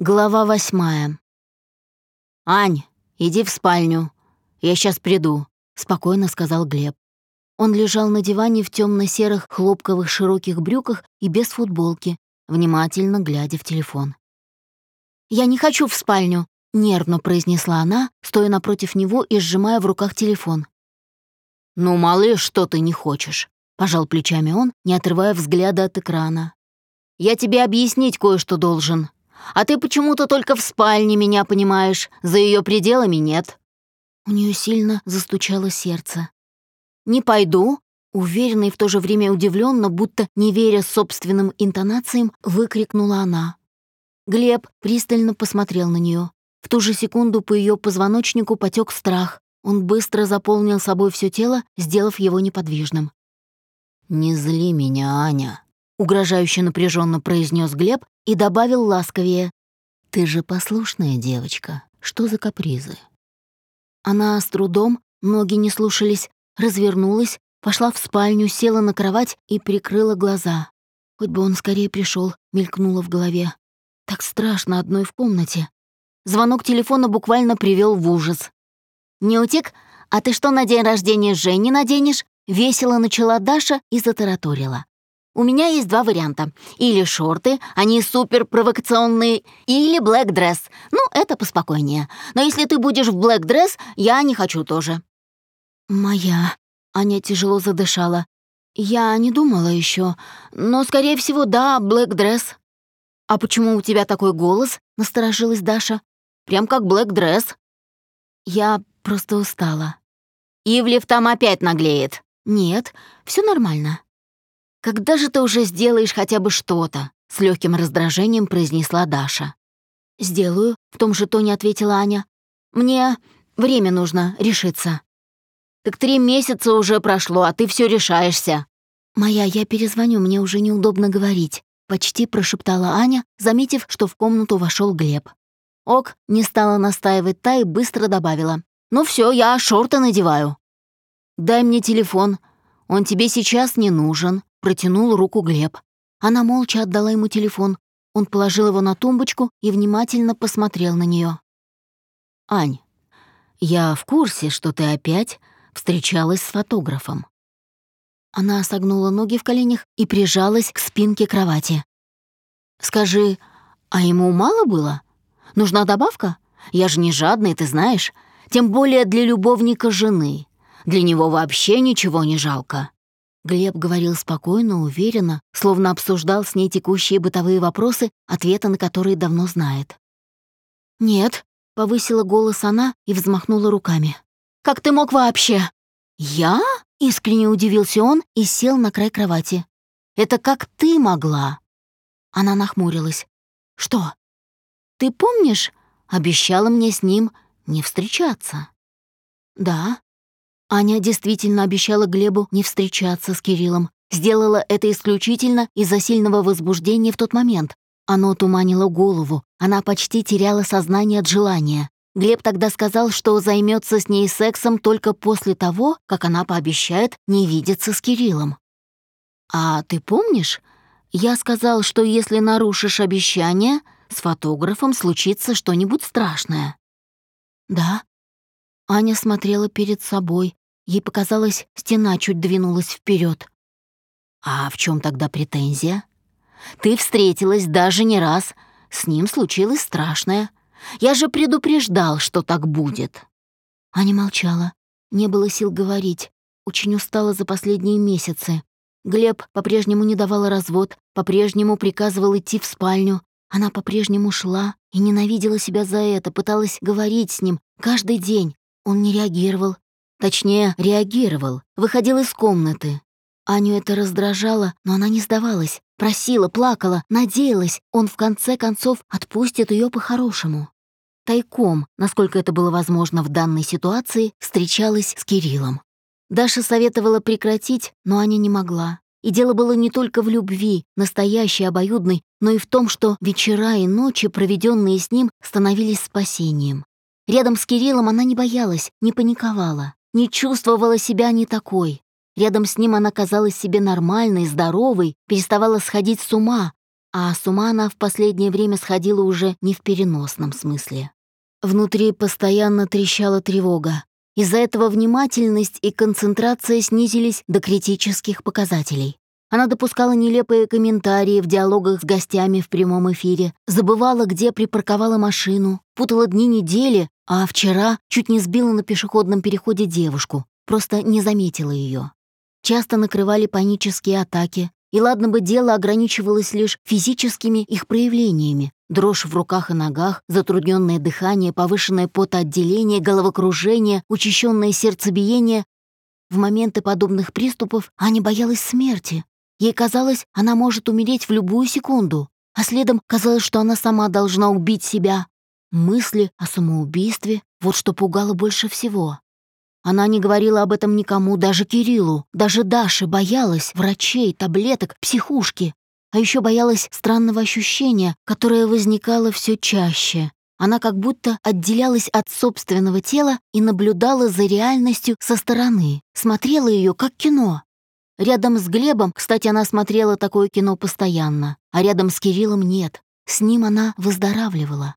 Глава восьмая. «Ань, иди в спальню. Я сейчас приду», — спокойно сказал Глеб. Он лежал на диване в темно серых хлопковых широких брюках и без футболки, внимательно глядя в телефон. «Я не хочу в спальню», — нервно произнесла она, стоя напротив него и сжимая в руках телефон. «Ну, малыш, что ты не хочешь?» — пожал плечами он, не отрывая взгляда от экрана. «Я тебе объяснить кое-что должен. А ты почему-то только в спальне меня понимаешь, за ее пределами нет». У нее сильно застучало сердце. «Не пойду», уверенно и в то же время удивленно, будто не веря собственным интонациям, выкрикнула она. Глеб пристально посмотрел на нее. В ту же секунду по ее позвоночнику потек страх. Он быстро заполнил собой все тело, сделав его неподвижным. «Не зли меня, Аня», — угрожающе напряженно произнес Глеб и добавил ласковее. «Ты же послушная девочка. Что за капризы?» Она с трудом, ноги не слушались, развернулась, пошла в спальню, села на кровать и прикрыла глаза. Хоть бы он скорее пришел, мелькнуло в голове. Так страшно одной в комнате. Звонок телефона буквально привел в ужас. «Не утек? А ты что на день рождения Жени наденешь?» Весело начала Даша и затараторила. У меня есть два варианта. Или шорты, они супер провокационные, или блэк дресс. Ну, это поспокойнее. Но если ты будешь в блэк дресс, я не хочу тоже. Моя. Аня тяжело задышала. Я не думала еще, но, скорее всего, да, блэк дресс. А почему у тебя такой голос? Насторожилась Даша. Прям как блэк дресс. Я просто устала. Ивлев там опять наглеет. Нет, все нормально. «Когда же ты уже сделаешь хотя бы что-то?» — с легким раздражением произнесла Даша. «Сделаю», — в том же тоне ответила Аня. «Мне время нужно решиться». «Так три месяца уже прошло, а ты все решаешься». «Моя, я перезвоню, мне уже неудобно говорить», — почти прошептала Аня, заметив, что в комнату вошел Глеб. Ок, не стала настаивать та и быстро добавила. «Ну все, я шорты надеваю». «Дай мне телефон. Он тебе сейчас не нужен», Протянул руку Глеб. Она молча отдала ему телефон. Он положил его на тумбочку и внимательно посмотрел на нее. «Ань, я в курсе, что ты опять встречалась с фотографом». Она согнула ноги в коленях и прижалась к спинке кровати. «Скажи, а ему мало было? Нужна добавка? Я же не жадный, ты знаешь. Тем более для любовника жены. Для него вообще ничего не жалко». Глеб говорил спокойно, уверенно, словно обсуждал с ней текущие бытовые вопросы, ответы на которые давно знает. «Нет», — повысила голос она и взмахнула руками. «Как ты мог вообще?» «Я?» — искренне удивился он и сел на край кровати. «Это как ты могла?» Она нахмурилась. «Что? Ты помнишь, обещала мне с ним не встречаться?» «Да», Аня действительно обещала Глебу не встречаться с Кириллом. Сделала это исключительно из-за сильного возбуждения в тот момент. Оно туманило голову, она почти теряла сознание от желания. Глеб тогда сказал, что займется с ней сексом только после того, как она пообещает не видеться с Кириллом. «А ты помнишь? Я сказал, что если нарушишь обещание, с фотографом случится что-нибудь страшное». «Да». Аня смотрела перед собой, Ей показалось, стена чуть двинулась вперед. «А в чем тогда претензия? Ты встретилась даже не раз. С ним случилось страшное. Я же предупреждал, что так будет». Аня молчала. Не было сил говорить. Очень устала за последние месяцы. Глеб по-прежнему не давал развод, по-прежнему приказывал идти в спальню. Она по-прежнему шла и ненавидела себя за это, пыталась говорить с ним каждый день. Он не реагировал, Точнее, реагировал, выходил из комнаты. Аню это раздражало, но она не сдавалась. Просила, плакала, надеялась, он в конце концов отпустит ее по-хорошему. Тайком, насколько это было возможно в данной ситуации, встречалась с Кириллом. Даша советовала прекратить, но Аня не могла. И дело было не только в любви, настоящей, обоюдной, но и в том, что вечера и ночи, проведенные с ним, становились спасением. Рядом с Кириллом она не боялась, не паниковала не чувствовала себя не такой. Рядом с ним она казалась себе нормальной, здоровой, переставала сходить с ума, а с ума она в последнее время сходила уже не в переносном смысле. Внутри постоянно трещала тревога. Из-за этого внимательность и концентрация снизились до критических показателей. Она допускала нелепые комментарии в диалогах с гостями в прямом эфире, забывала, где припарковала машину, путала дни недели, а вчера чуть не сбила на пешеходном переходе девушку, просто не заметила ее. Часто накрывали панические атаки, и ладно бы дело ограничивалось лишь физическими их проявлениями. Дрожь в руках и ногах, затрудненное дыхание, повышенное потоотделение, головокружение, учащенное сердцебиение. В моменты подобных приступов Аня боялась смерти, Ей казалось, она может умереть в любую секунду, а следом казалось, что она сама должна убить себя. Мысли о самоубийстве — вот что пугало больше всего. Она не говорила об этом никому, даже Кириллу, даже Даше боялась врачей, таблеток, психушки. А еще боялась странного ощущения, которое возникало все чаще. Она как будто отделялась от собственного тела и наблюдала за реальностью со стороны, смотрела ее как кино. Рядом с Глебом, кстати, она смотрела такое кино постоянно, а рядом с Кириллом нет. С ним она выздоравливала.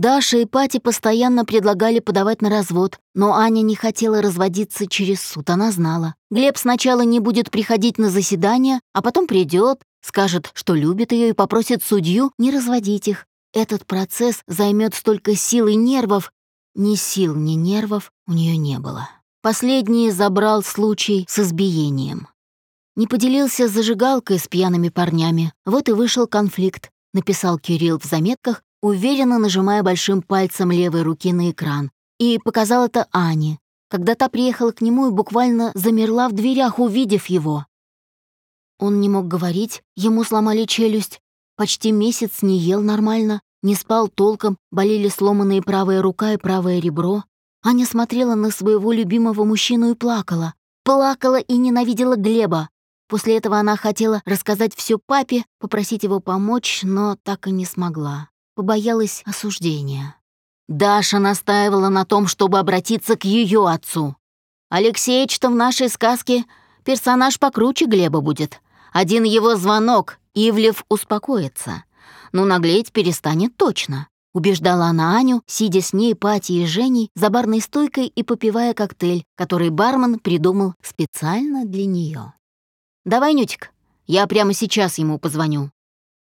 Даша и Пати постоянно предлагали подавать на развод, но Аня не хотела разводиться через суд, она знала. Глеб сначала не будет приходить на заседание, а потом придет, скажет, что любит ее и попросит судью не разводить их. Этот процесс займет столько сил и нервов. Ни сил, ни нервов у нее не было. Последний забрал случай с избиением. Не поделился зажигалкой с пьяными парнями. Вот и вышел конфликт, написал Кирилл в заметках, уверенно нажимая большим пальцем левой руки на экран. И показал это Ане, когда та приехала к нему и буквально замерла в дверях, увидев его. Он не мог говорить, ему сломали челюсть. Почти месяц не ел нормально, не спал толком, болели сломанные правая рука и правое ребро. Аня смотрела на своего любимого мужчину и плакала. Плакала и ненавидела Глеба. После этого она хотела рассказать все папе, попросить его помочь, но так и не смогла. Побоялась осуждения. Даша настаивала на том, чтобы обратиться к ее отцу. Алексеич-то в нашей сказке персонаж покруче Глеба будет. Один его звонок, Ивлев успокоится. Но наглеть перестанет точно. Убеждала она Аню, сидя с ней, Пати и Женей за барной стойкой и попивая коктейль, который бармен придумал специально для нее. «Давай, Нютик, я прямо сейчас ему позвоню».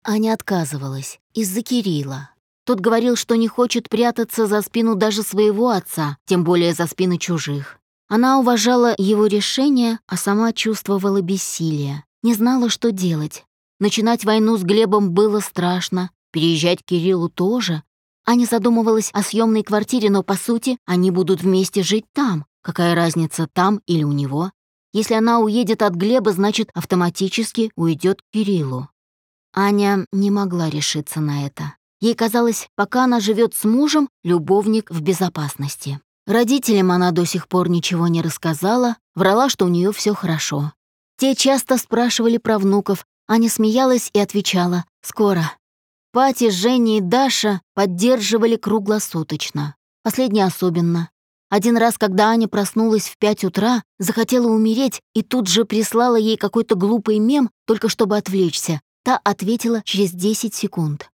Аня отказывалась из-за Кирилла. Тот говорил, что не хочет прятаться за спину даже своего отца, тем более за спины чужих. Она уважала его решение, а сама чувствовала бессилие. Не знала, что делать. Начинать войну с Глебом было страшно, переезжать к Кириллу тоже. Аня задумывалась о съемной квартире, но, по сути, они будут вместе жить там. Какая разница, там или у него? Если она уедет от Глеба, значит, автоматически уйдет к Кириллу. Аня не могла решиться на это. Ей казалось, пока она живет с мужем, любовник в безопасности. Родителям она до сих пор ничего не рассказала, врала, что у нее все хорошо. Те часто спрашивали про внуков, Аня смеялась и отвечала «Скоро». Пати, Женя и Даша поддерживали круглосуточно. Последняя особенно. Один раз, когда Аня проснулась в пять утра, захотела умереть и тут же прислала ей какой-то глупый мем, только чтобы отвлечься. Та ответила через 10 секунд.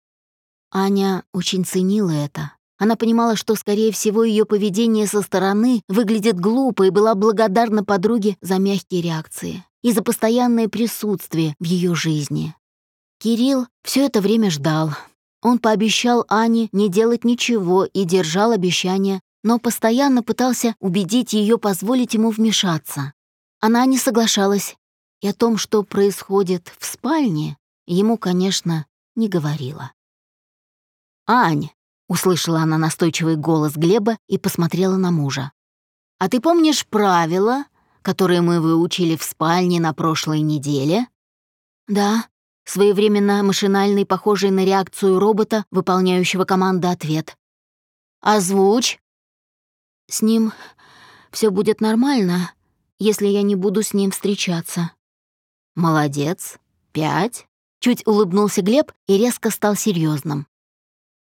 Аня очень ценила это. Она понимала, что, скорее всего, ее поведение со стороны выглядит глупо и была благодарна подруге за мягкие реакции и за постоянное присутствие в ее жизни. Кирилл все это время ждал. Он пообещал Ане не делать ничего и держал обещание но постоянно пытался убедить ее позволить ему вмешаться. Она не соглашалась, и о том, что происходит в спальне, ему, конечно, не говорила. «Ань!» — услышала она настойчивый голос Глеба и посмотрела на мужа. «А ты помнишь правила, которые мы выучили в спальне на прошлой неделе?» «Да», своевременно машинальный, похожий на реакцию робота, выполняющего команду ответ. «Озвучь!» С ним все будет нормально, если я не буду с ним встречаться. Молодец. Пять. Чуть улыбнулся Глеб и резко стал серьезным.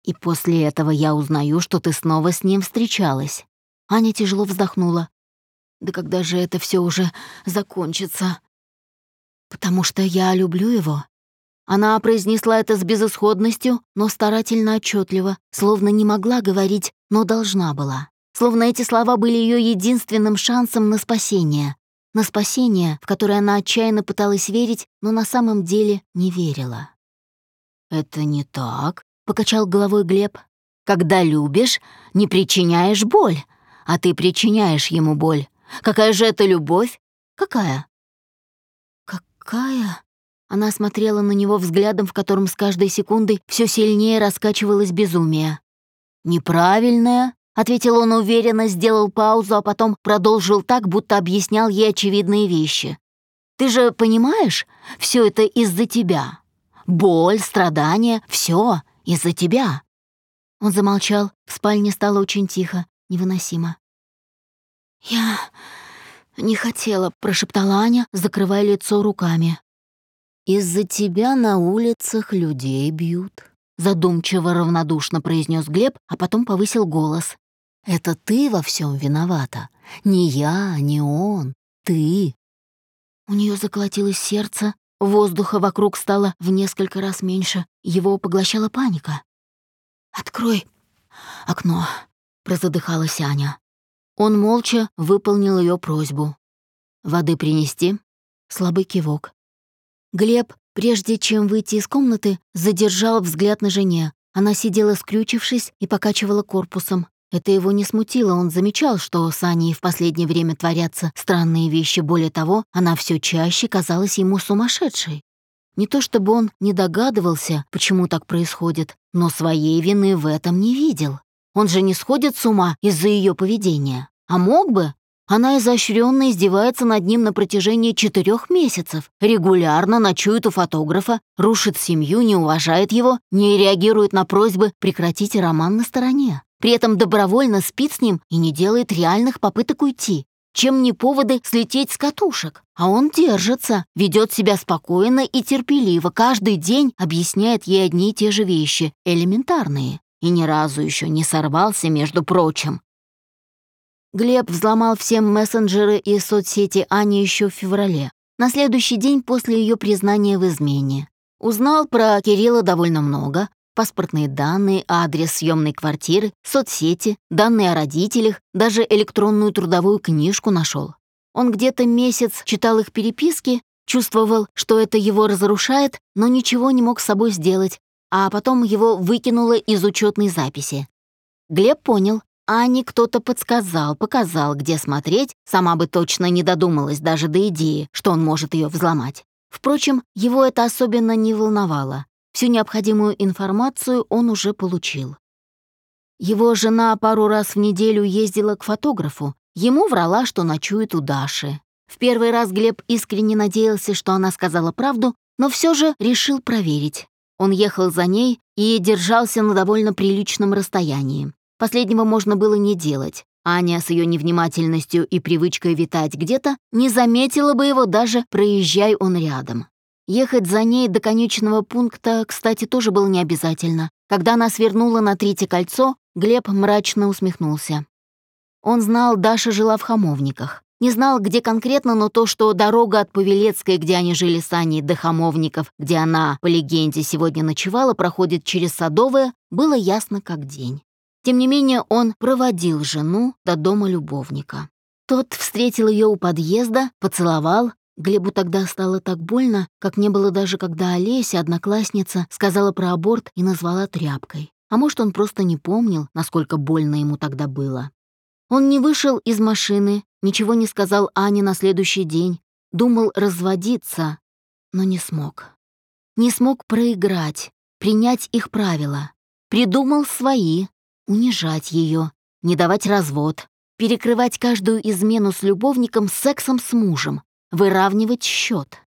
И после этого я узнаю, что ты снова с ним встречалась. Аня тяжело вздохнула. Да когда же это все уже закончится? Потому что я люблю его. Она произнесла это с безысходностью, но старательно отчетливо, словно не могла говорить, но должна была. Словно эти слова были ее единственным шансом на спасение. На спасение, в которое она отчаянно пыталась верить, но на самом деле не верила. «Это не так», — покачал головой Глеб. «Когда любишь, не причиняешь боль, а ты причиняешь ему боль. Какая же это любовь? Какая?» «Какая?» Она смотрела на него взглядом, в котором с каждой секундой все сильнее раскачивалось безумие. «Неправильная», — ответил он уверенно, сделал паузу, а потом продолжил так, будто объяснял ей очевидные вещи. «Ты же понимаешь, все это из-за тебя. Боль, страдания — все из-за тебя». Он замолчал, в спальне стало очень тихо, невыносимо. «Я не хотела», — прошептала Аня, закрывая лицо руками. «Из-за тебя на улицах людей бьют», — задумчиво равнодушно произнес Глеб, а потом повысил голос. «Это ты во всем виновата. Не я, не он. Ты». У нее заколотилось сердце, воздуха вокруг стало в несколько раз меньше, его поглощала паника. «Открой окно», — прозадыхалась Аня. Он молча выполнил ее просьбу. «Воды принести?» Слабый кивок. Глеб, прежде чем выйти из комнаты, задержал взгляд на жене. Она сидела скрючившись и покачивала корпусом. Это его не смутило, он замечал, что с Аней в последнее время творятся странные вещи. Более того, она все чаще казалась ему сумасшедшей. Не то чтобы он не догадывался, почему так происходит, но своей вины в этом не видел. Он же не сходит с ума из-за ее поведения. А мог бы, она изощренно издевается над ним на протяжении четырех месяцев, регулярно ночует у фотографа, рушит семью, не уважает его, не реагирует на просьбы прекратить роман на стороне. При этом добровольно спит с ним и не делает реальных попыток уйти. Чем не поводы слететь с катушек? А он держится, ведет себя спокойно и терпеливо, каждый день объясняет ей одни и те же вещи, элементарные. И ни разу еще не сорвался, между прочим. Глеб взломал все мессенджеры и соцсети Ани еще в феврале, на следующий день после ее признания в измене. Узнал про Кирилла довольно много, паспортные данные, адрес съемной квартиры, соцсети, данные о родителях, даже электронную трудовую книжку нашел. Он где-то месяц читал их переписки, чувствовал, что это его разрушает, но ничего не мог с собой сделать, а потом его выкинуло из учетной записи. Глеб понял, Ане кто-то подсказал, показал, где смотреть, сама бы точно не додумалась даже до идеи, что он может ее взломать. Впрочем, его это особенно не волновало. Всю необходимую информацию он уже получил. Его жена пару раз в неделю ездила к фотографу, ему врала, что ночует у Даши. В первый раз Глеб искренне надеялся, что она сказала правду, но все же решил проверить. Он ехал за ней и держался на довольно приличном расстоянии. Последнего можно было не делать. Аня с ее невнимательностью и привычкой витать где-то не заметила бы его даже, проезжай он рядом. Ехать за ней до конечного пункта, кстати, тоже было не обязательно. Когда она свернула на третье кольцо, Глеб мрачно усмехнулся. Он знал, Даша жила в Хамовниках. Не знал, где конкретно, но то, что дорога от Павелецкой, где они жили с Аней, до Хамовников, где она, по легенде, сегодня ночевала, проходит через Садовое, было ясно как день. Тем не менее, он проводил жену до дома любовника. Тот встретил ее у подъезда, поцеловал. Глебу тогда стало так больно, как не было даже, когда Олеся, одноклассница, сказала про аборт и назвала тряпкой. А может, он просто не помнил, насколько больно ему тогда было. Он не вышел из машины, ничего не сказал Ане на следующий день, думал разводиться, но не смог. Не смог проиграть, принять их правила. Придумал свои, унижать ее, не давать развод, перекрывать каждую измену с любовником сексом с мужем, выравнивать счет.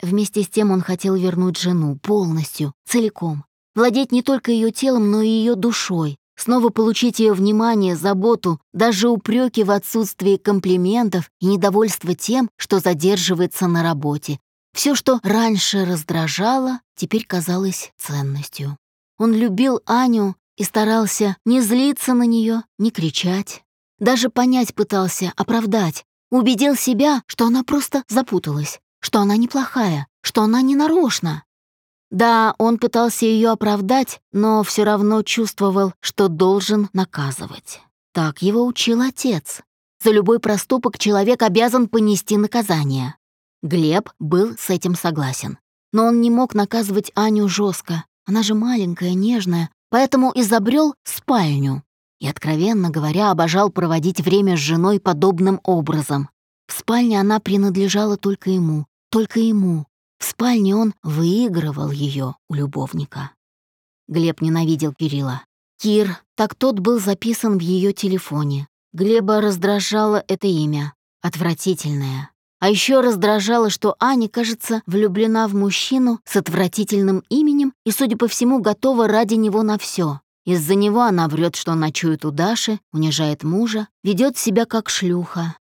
Вместе с тем он хотел вернуть жену полностью, целиком, владеть не только ее телом, но и ее душой, снова получить ее внимание, заботу, даже упреки в отсутствии комплиментов и недовольство тем, что задерживается на работе. Все, что раньше раздражало, теперь казалось ценностью. Он любил Аню и старался не злиться на нее, не кричать. Даже понять пытался, оправдать. Убедил себя, что она просто запуталась, что она неплохая, что она не нарочно. Да, он пытался ее оправдать, но все равно чувствовал, что должен наказывать. Так его учил отец. За любой проступок человек обязан понести наказание. Глеб был с этим согласен. Но он не мог наказывать Аню жестко. Она же маленькая, нежная, поэтому изобрел спальню. И, откровенно говоря, обожал проводить время с женой подобным образом. В спальне она принадлежала только ему, только ему. В спальне он выигрывал ее у любовника. Глеб ненавидел Кирилла. Кир, так тот был записан в ее телефоне. Глеба раздражало это имя. Отвратительное. А еще раздражало, что Аня, кажется, влюблена в мужчину с отвратительным именем и, судя по всему, готова ради него на все. Из-за него она врет, что ночует у Даши, унижает мужа, ведет себя как шлюха.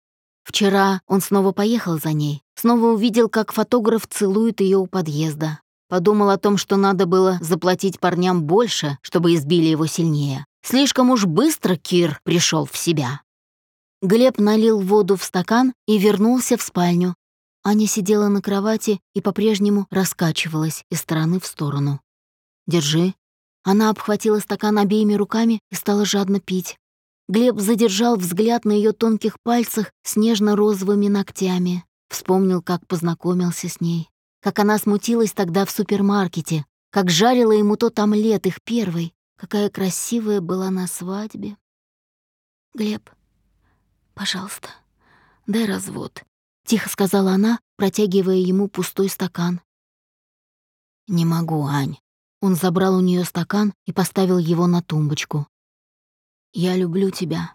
Вчера он снова поехал за ней, снова увидел, как фотограф целует ее у подъезда. Подумал о том, что надо было заплатить парням больше, чтобы избили его сильнее. Слишком уж быстро Кир пришел в себя. Глеб налил воду в стакан и вернулся в спальню. Аня сидела на кровати и по-прежнему раскачивалась из стороны в сторону. «Держи». Она обхватила стакан обеими руками и стала жадно пить. Глеб задержал взгляд на ее тонких пальцах с нежно-розовыми ногтями. Вспомнил, как познакомился с ней как она смутилась тогда в супермаркете, как жарила ему тот омлет их первый, какая красивая была на свадьбе. «Глеб, пожалуйста, дай развод», — тихо сказала она, протягивая ему пустой стакан. «Не могу, Ань». Он забрал у нее стакан и поставил его на тумбочку. «Я люблю тебя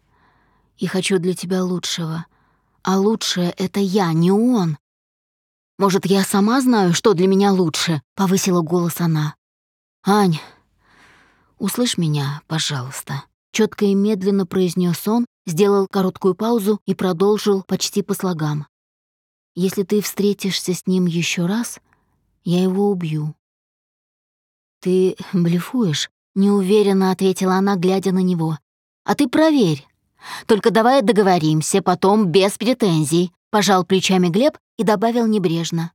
и хочу для тебя лучшего. А лучшее — это я, не он. Может, я сама знаю, что для меня лучше?» — повысила голос она. «Ань, услышь меня, пожалуйста». Четко и медленно произнес он, сделал короткую паузу и продолжил почти по слогам. «Если ты встретишься с ним еще раз, я его убью». «Ты блефуешь?» — неуверенно ответила она, глядя на него. «А ты проверь. Только давай договоримся, потом без претензий», — пожал плечами Глеб и добавил небрежно.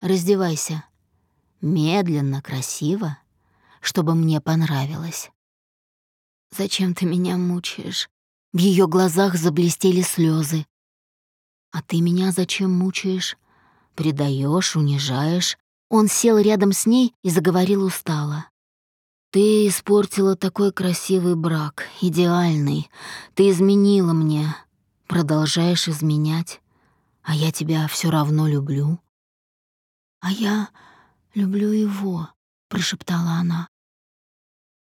«Раздевайся. Медленно, красиво, чтобы мне понравилось». «Зачем ты меня мучаешь?» В ее глазах заблестели слезы. «А ты меня зачем мучаешь? Предаешь, унижаешь?» Он сел рядом с ней и заговорил устало. «Ты испортила такой красивый брак, идеальный. Ты изменила мне. Продолжаешь изменять а я тебя все равно люблю». «А я люблю его», — прошептала она.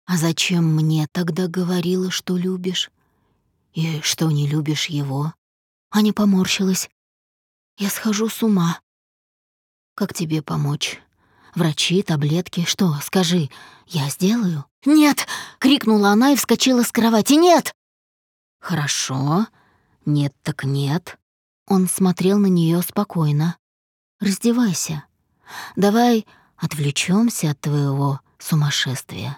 «А зачем мне тогда говорила, что любишь? И что не любишь его?» Аня поморщилась. «Я схожу с ума». «Как тебе помочь? Врачи, таблетки, что, скажи, я сделаю?» «Нет!» — крикнула она и вскочила с кровати. «Нет!» «Хорошо. Нет так нет. Он смотрел на нее спокойно. «Раздевайся. Давай отвлечемся от твоего сумасшествия».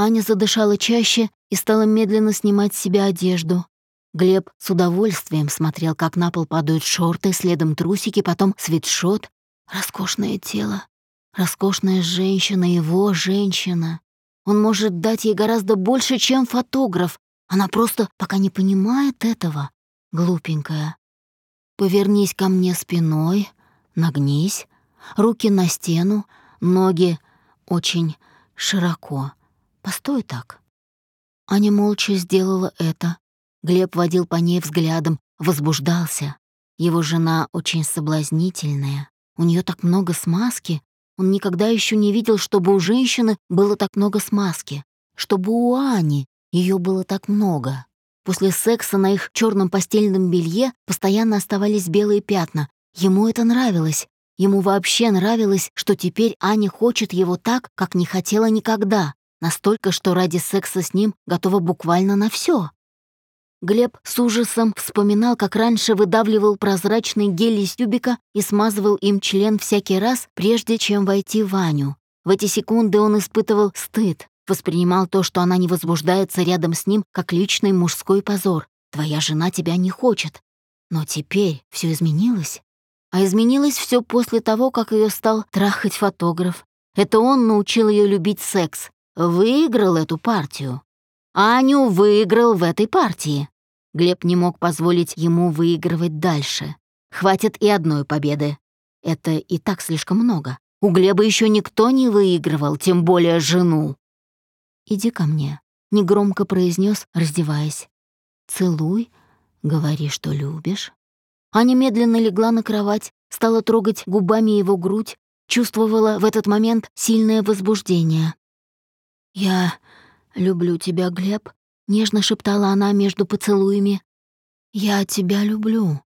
Аня задышала чаще и стала медленно снимать с себя одежду. Глеб с удовольствием смотрел, как на пол падают шорты, следом трусики, потом свитшот. Роскошное тело, роскошная женщина, его женщина. Он может дать ей гораздо больше, чем фотограф. Она просто пока не понимает этого, глупенькая. Повернись ко мне спиной, нагнись, руки на стену, ноги очень широко. Постой так. Аня молча сделала это. Глеб водил по ней взглядом, возбуждался. Его жена очень соблазнительная. У нее так много смазки. Он никогда еще не видел, чтобы у женщины было так много смазки. Чтобы у Ани ее было так много. После секса на их черном постельном белье постоянно оставались белые пятна. Ему это нравилось. Ему вообще нравилось, что теперь Аня хочет его так, как не хотела никогда. Настолько, что ради секса с ним готова буквально на все. Глеб с ужасом вспоминал, как раньше выдавливал прозрачный гель из тюбика и смазывал им член всякий раз, прежде чем войти в Аню. В эти секунды он испытывал стыд, Воспринимал то, что она не возбуждается рядом с ним, как личный мужской позор. Твоя жена тебя не хочет. Но теперь все изменилось. А изменилось все после того, как ее стал трахать фотограф. Это он научил ее любить секс, выиграл эту партию. Аню выиграл в этой партии. Глеб не мог позволить ему выигрывать дальше. Хватит и одной победы. Это и так слишком много. У Глеба еще никто не выигрывал, тем более жену. «Иди ко мне», — негромко произнес, раздеваясь. «Целуй, говори, что любишь». Аня медленно легла на кровать, стала трогать губами его грудь, чувствовала в этот момент сильное возбуждение. «Я люблю тебя, Глеб», — нежно шептала она между поцелуями. «Я тебя люблю».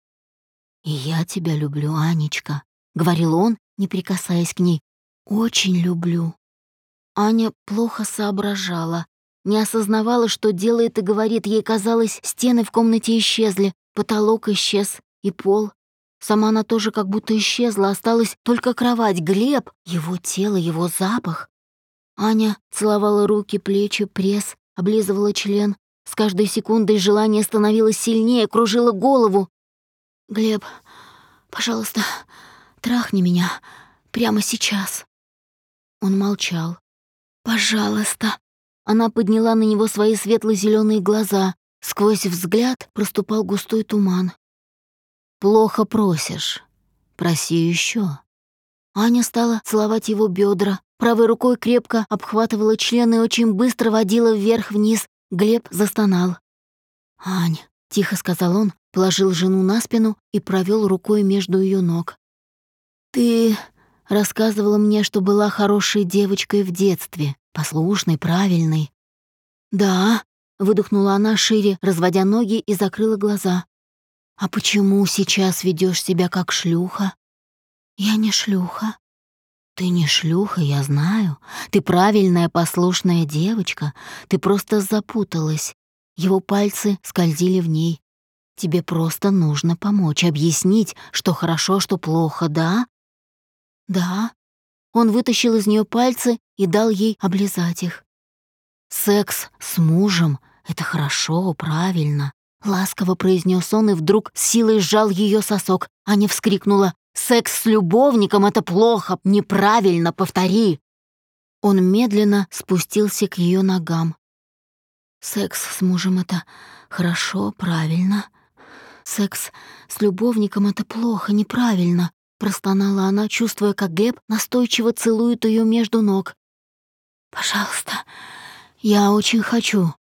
«И я тебя люблю, Анечка», — говорил он, не прикасаясь к ней. «Очень люблю». Аня плохо соображала, не осознавала, что делает и говорит. Ей казалось, стены в комнате исчезли, потолок исчез и пол. Сама она тоже как будто исчезла, осталась только кровать, Глеб, его тело, его запах. Аня целовала руки, плечи, пресс, облизывала член. С каждой секундой желание становилось сильнее, кружило голову. «Глеб, пожалуйста, трахни меня прямо сейчас». Он молчал. «Пожалуйста». Она подняла на него свои светло зеленые глаза. Сквозь взгляд проступал густой туман. «Плохо просишь. Проси еще. Аня стала целовать его бедра, правой рукой крепко обхватывала члены и очень быстро водила вверх-вниз. Глеб застонал. «Ань», — тихо сказал он, положил жену на спину и провел рукой между ее ног. «Ты рассказывала мне, что была хорошей девочкой в детстве, послушной, правильной». «Да», — выдохнула она шире, разводя ноги и закрыла глаза. «А почему сейчас ведешь себя как шлюха?» «Я не шлюха». «Ты не шлюха, я знаю. Ты правильная, послушная девочка. Ты просто запуталась. Его пальцы скользили в ней. Тебе просто нужно помочь, объяснить, что хорошо, что плохо, да?» «Да». Он вытащил из нее пальцы и дал ей облизать их. «Секс с мужем — это хорошо, правильно. Ласково произнес он и вдруг силой сжал ее сосок. Аня вскрикнула. «Секс с любовником — это плохо! Неправильно! Повтори!» Он медленно спустился к ее ногам. «Секс с мужем — это хорошо, правильно. Секс с любовником — это плохо, неправильно», — простонала она, чувствуя, как Глеб настойчиво целует ее между ног. «Пожалуйста, я очень хочу».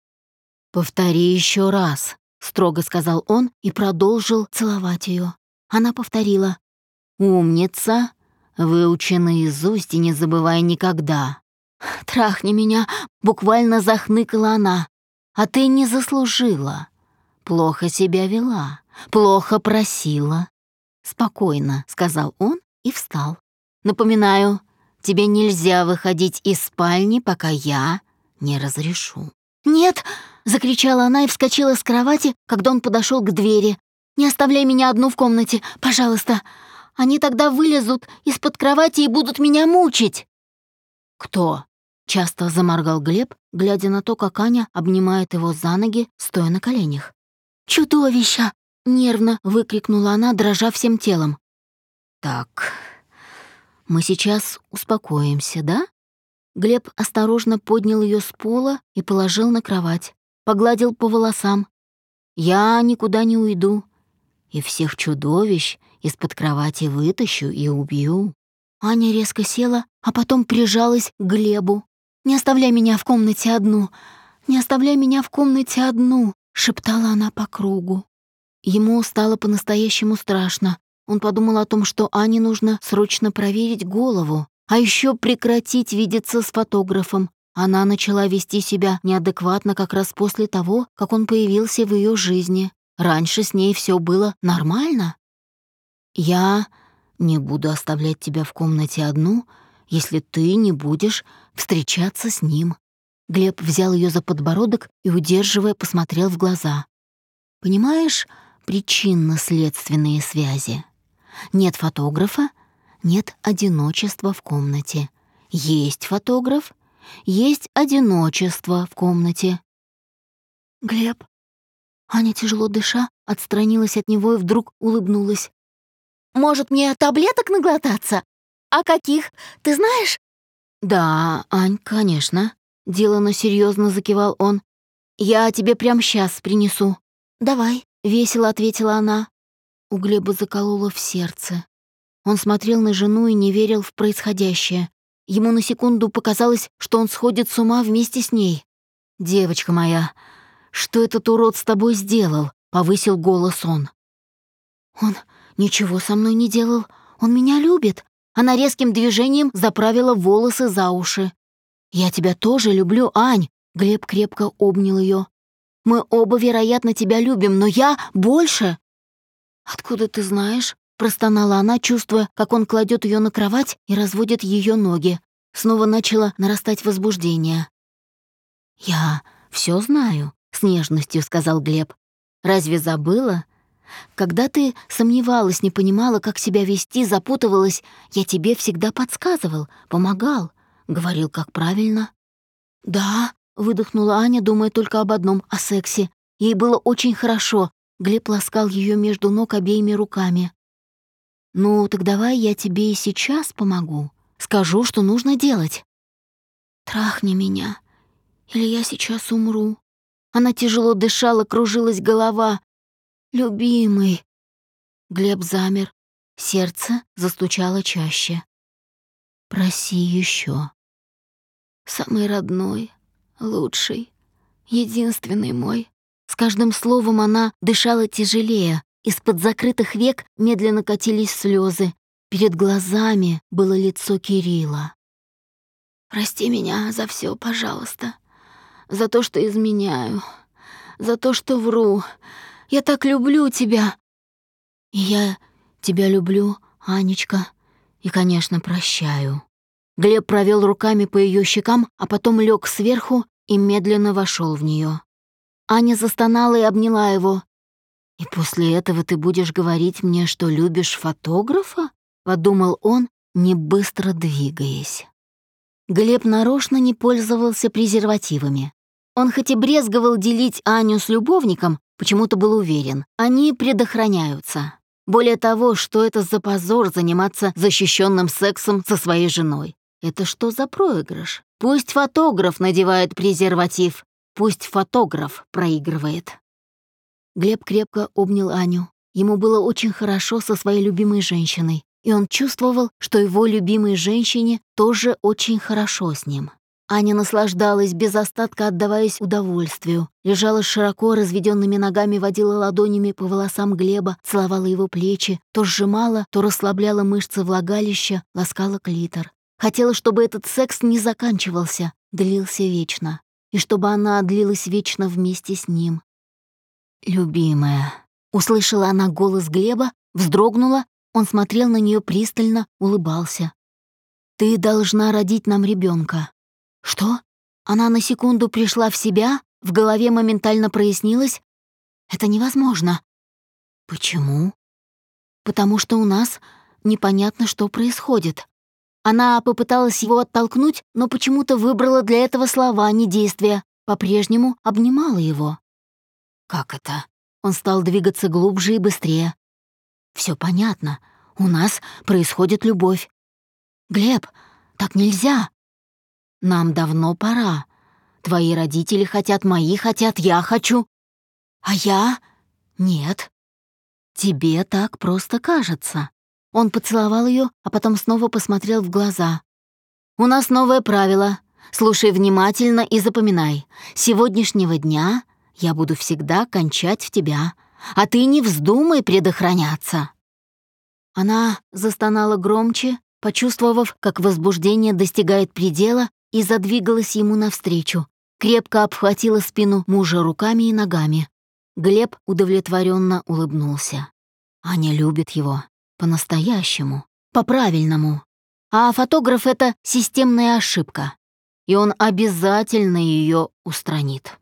«Повтори еще раз», строго сказал он и продолжил целовать ее. Она повторила. «Умница! Выучи наизусть и не забывай никогда!» «Трахни меня!» — буквально захныкала она. «А ты не заслужила. Плохо себя вела, плохо просила». «Спокойно», — сказал он и встал. «Напоминаю, тебе нельзя выходить из спальни, пока я не разрешу». «Нет!» — закричала она и вскочила с кровати, когда он подошел к двери. «Не оставляй меня одну в комнате, пожалуйста. Они тогда вылезут из-под кровати и будут меня мучить». «Кто?» — часто заморгал Глеб, глядя на то, как Аня обнимает его за ноги, стоя на коленях. «Чудовища!» — нервно выкрикнула она, дрожа всем телом. «Так, мы сейчас успокоимся, да?» Глеб осторожно поднял ее с пола и положил на кровать, погладил по волосам. «Я никуда не уйду, и всех чудовищ из-под кровати вытащу и убью». Аня резко села, а потом прижалась к Глебу. «Не оставляй меня в комнате одну! Не оставляй меня в комнате одну!» — шептала она по кругу. Ему стало по-настоящему страшно. Он подумал о том, что Ане нужно срочно проверить голову, а еще прекратить видеться с фотографом. Она начала вести себя неадекватно как раз после того, как он появился в ее жизни. Раньше с ней все было нормально. «Я не буду оставлять тебя в комнате одну, если ты не будешь встречаться с ним». Глеб взял ее за подбородок и, удерживая, посмотрел в глаза. «Понимаешь причинно-следственные связи? Нет фотографа, нет одиночества в комнате. Есть фотограф, есть одиночество в комнате. Глеб. Аня, тяжело дыша, отстранилась от него и вдруг улыбнулась. «Может, мне таблеток наглотаться? А каких? Ты знаешь?» Да, Ань, конечно. Делано серьезно закивал он. Я тебе прямо сейчас принесу. Давай, весело ответила она. У Глеба закололо в сердце. Он смотрел на жену и не верил в происходящее. Ему на секунду показалось, что он сходит с ума вместе с ней. «Девочка моя, что этот урод с тобой сделал?» — повысил голос он. «Он ничего со мной не делал. Он меня любит». Она резким движением заправила волосы за уши. «Я тебя тоже люблю, Ань!» — Глеб крепко обнял ее. «Мы оба, вероятно, тебя любим, но я больше!» «Откуда ты знаешь?» — простонала она, чувствуя, как он кладет ее на кровать и разводит ее ноги. Снова начало нарастать возбуждение. «Я все знаю», — с нежностью сказал Глеб. «Разве забыла? Когда ты сомневалась, не понимала, как себя вести, запутывалась, я тебе всегда подсказывал, помогал, говорил, как правильно». «Да», — выдохнула Аня, думая только об одном — о сексе. Ей было очень хорошо. Глеб ласкал ее между ног обеими руками. «Ну, так давай я тебе и сейчас помогу. Скажу, что нужно делать». «Трахни меня», или я сейчас умру. Она тяжело дышала, кружилась голова. «Любимый!» Глеб замер. Сердце застучало чаще. «Проси еще. Самый родной, лучший, единственный мой». С каждым словом она дышала тяжелее. Из-под закрытых век медленно катились слезы. Перед глазами было лицо Кирилла. «Прости меня за все, пожалуйста за то, что изменяю, за то, что вру. Я так люблю тебя. И я тебя люблю, Анечка, и, конечно, прощаю. Глеб провел руками по ее щекам, а потом лег сверху и медленно вошел в нее. Аня застонала и обняла его. «И после этого ты будешь говорить мне, что любишь фотографа?» — подумал он, не быстро двигаясь. Глеб нарочно не пользовался презервативами. Он хоть и брезговал делить Аню с любовником, почему-то был уверен, они предохраняются. Более того, что это за позор заниматься защищенным сексом со своей женой? Это что за проигрыш? Пусть фотограф надевает презерватив, пусть фотограф проигрывает. Глеб крепко обнял Аню. Ему было очень хорошо со своей любимой женщиной, и он чувствовал, что его любимой женщине тоже очень хорошо с ним. Аня наслаждалась, без остатка отдаваясь удовольствию. Лежала широко разведенными ногами, водила ладонями по волосам Глеба, целовала его плечи, то сжимала, то расслабляла мышцы влагалища, ласкала клитор. Хотела, чтобы этот секс не заканчивался, длился вечно. И чтобы она длилась вечно вместе с ним. «Любимая», — услышала она голос Глеба, вздрогнула, он смотрел на нее пристально, улыбался. «Ты должна родить нам ребенка. Что? Она на секунду пришла в себя, в голове моментально прояснилось. Это невозможно. Почему? Потому что у нас непонятно, что происходит. Она попыталась его оттолкнуть, но почему-то выбрала для этого слова, а не действия. По-прежнему обнимала его. Как это? Он стал двигаться глубже и быстрее. Все понятно. У нас происходит любовь. Глеб, так нельзя. Нам давно пора. Твои родители хотят, мои хотят, я хочу. А я? Нет. Тебе так просто кажется. Он поцеловал ее, а потом снова посмотрел в глаза. У нас новое правило. Слушай внимательно и запоминай. С сегодняшнего дня я буду всегда кончать в тебя, а ты не вздумай предохраняться. Она застонала громче, почувствовав, как возбуждение достигает предела, и задвигалась ему навстречу, крепко обхватила спину мужа руками и ногами. Глеб удовлетворенно улыбнулся. Аня любит его. По-настоящему. По-правильному. А фотограф — это системная ошибка. И он обязательно ее устранит.